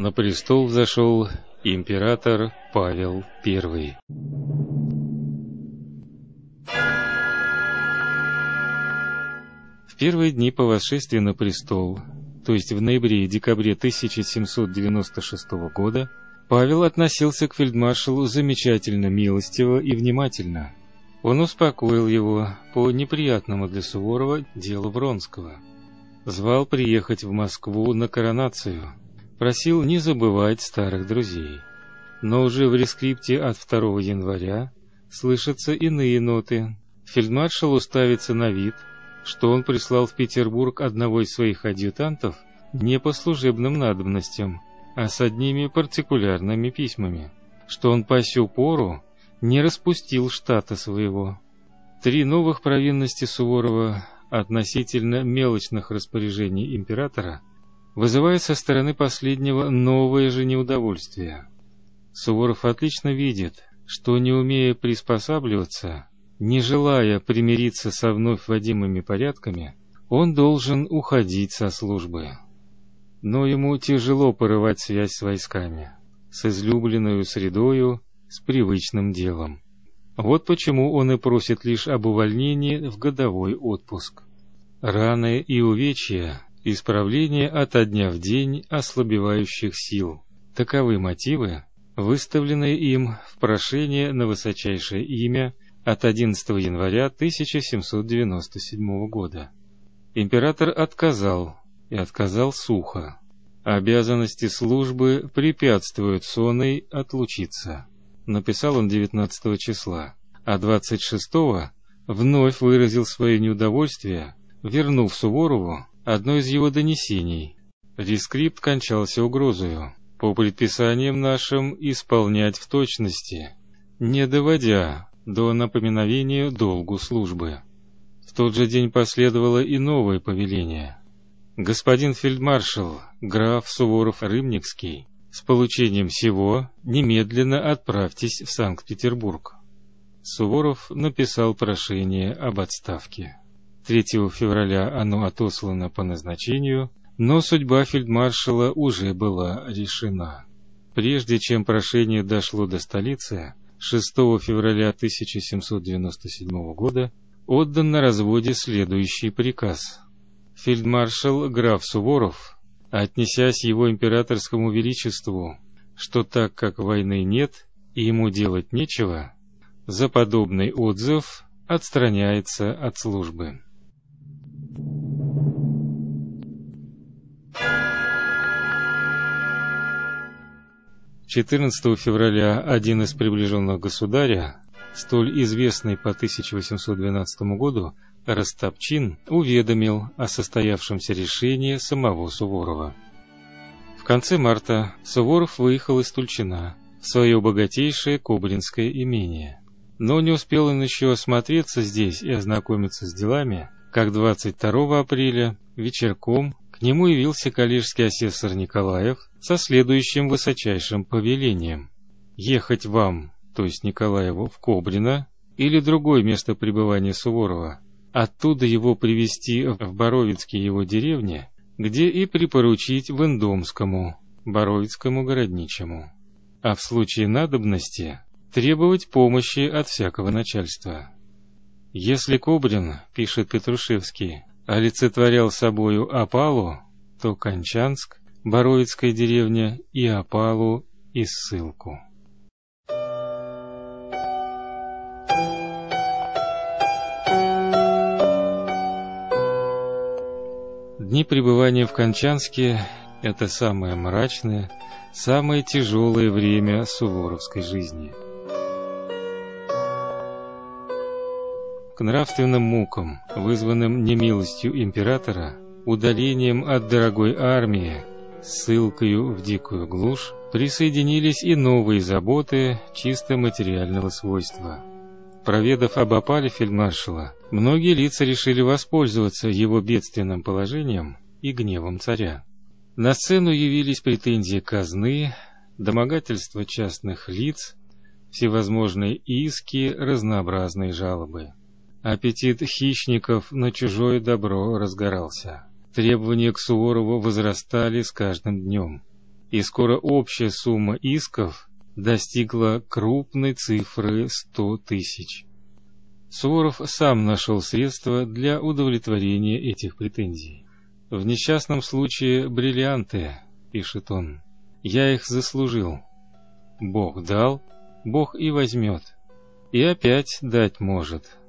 На престол взошел император Павел I. В первые дни по восшествии на престол, то есть в ноябре и декабре 1796 года, Павел относился к фельдмаршалу замечательно милостиво и внимательно. Он успокоил его по неприятному для Суворова делу Вронского. Звал приехать в Москву на коронацию, просил не забывать старых друзей. Но уже в рескрипте от 2 января слышатся иные ноты. Фельдмаршал уставится на вид, что он прислал в Петербург одного из своих адъютантов не по служебным надобностям, а с одними партикулярными письмами, что он по сю пору не распустил штата своего. Три новых провинности Суворова относительно мелочных распоряжений императора вызывает со стороны последнего новое же неудовольствие. Суворов отлично видит, что не умея приспосабливаться, не желая примириться со вновь вводимыми порядками, он должен уходить со службы. Но ему тяжело порывать связь с войсками, с излюбленной средою, с привычным делом. Вот почему он и просит лишь об увольнении в годовой отпуск. Раны и увечья исправление ото дня в день ослабевающих сил. Таковы мотивы, выставленные им в прошение на высочайшее имя от 11 января 1797 года. Император отказал, и отказал сухо. Обязанности службы препятствуют сонной отлучиться. Написал он 19 числа, а 26 вновь выразил свое неудовольствие, вернув Суворову одно из его донесений. Рескрипт кончался угрозою по предписаниям нашим исполнять в точности, не доводя до напоминовения долгу службы. В тот же день последовало и новое повеление. Господин фельдмаршал граф Суворов-Рымникский с получением всего немедленно отправьтесь в Санкт-Петербург. Суворов написал прошение об отставке. 3 февраля оно отослано по назначению, но судьба фельдмаршала уже была решена. Прежде чем прошение дошло до столицы, 6 февраля 1797 года отдан на разводе следующий приказ. Фельдмаршал граф Суворов, отнесясь его императорскому величеству, что так как войны нет и ему делать нечего, за подобный отзыв отстраняется от службы. 14 февраля один из приближенных государя, столь известный по 1812 году, Растопчин, уведомил о состоявшемся решении самого Суворова. В конце марта Суворов выехал из Тульчина в свое богатейшее Кобринское имение. Но не успел он еще осмотреться здесь и ознакомиться с делами, как 22 апреля вечерком нему явился коллежский асессор Николаев со следующим высочайшим повелением: ехать вам, то есть Николаеву, в Кобрино или другое место пребывания Суворова, оттуда его привести в Боровицкие его деревни, где и припоручить в Индомскому, Боровицкому городничему, а в случае надобности требовать помощи от всякого начальства. Если Кобрин, пишет Петрушевский, олицетворял собою опалу, то Кончанск, Боровицкая деревня и опалу, и ссылку. Дни пребывания в Кончанске – это самое мрачное, самое тяжелое время суворовской жизни – к нравственным мукам, вызванным немилостью императора, удалением от дорогой армии, ссылкою в дикую глушь, присоединились и новые заботы чисто материального свойства. Проведав об опале фельдмаршала, многие лица решили воспользоваться его бедственным положением и гневом царя. На сцену явились претензии казны, домогательства частных лиц, всевозможные иски, разнообразные жалобы. Аппетит хищников на чужое добро разгорался. Требования к Суворову возрастали с каждым днем. и скоро общая сумма исков достигла крупной цифры 100 тысяч. Суворов сам нашел средства для удовлетворения этих претензий. «В несчастном случае бриллианты», — пишет он, — «я их заслужил. Бог дал, Бог и возьмет, и опять дать может».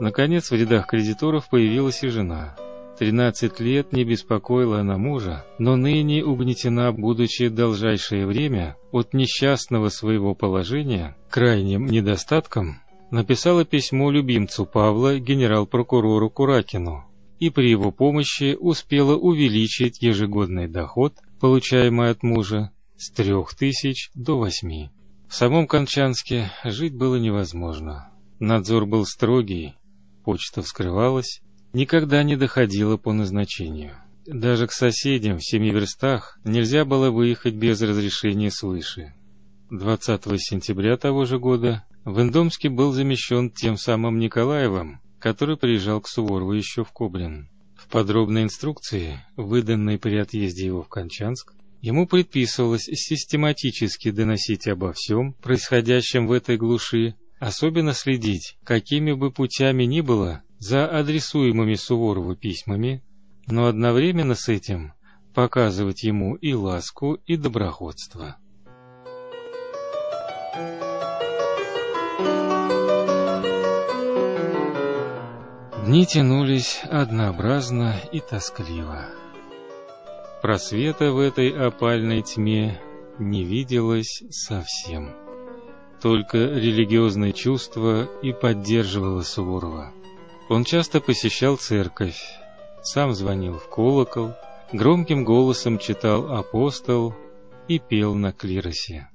Наконец в рядах кредиторов появилась и жена. Тринадцать лет не беспокоила она мужа, но ныне угнетена, будучи должайшее время от несчастного своего положения, крайним недостатком, написала письмо любимцу Павла генерал-прокурору Куракину и при его помощи успела увеличить ежегодный доход, получаемый от мужа, с трех тысяч до восьми. В самом Кончанске жить было невозможно. Надзор был строгий, почта вскрывалась, никогда не доходила по назначению. Даже к соседям в семи верстах нельзя было выехать без разрешения свыше. 20 сентября того же года Вендомский был замещен тем самым Николаевым, который приезжал к Суворову еще в Коблин. В подробной инструкции, выданной при отъезде его в Кончанск, ему предписывалось систематически доносить обо всем, происходящем в этой глуши, особенно следить, какими бы путями ни было, за адресуемыми Суворову письмами, но одновременно с этим показывать ему и ласку, и доброходство. Дни тянулись однообразно и тоскливо. Просвета в этой опальной тьме не виделось совсем. Только религиозное чувство и поддерживало Суворова. Он часто посещал церковь, сам звонил в колокол, громким голосом читал апостол и пел на клиросе.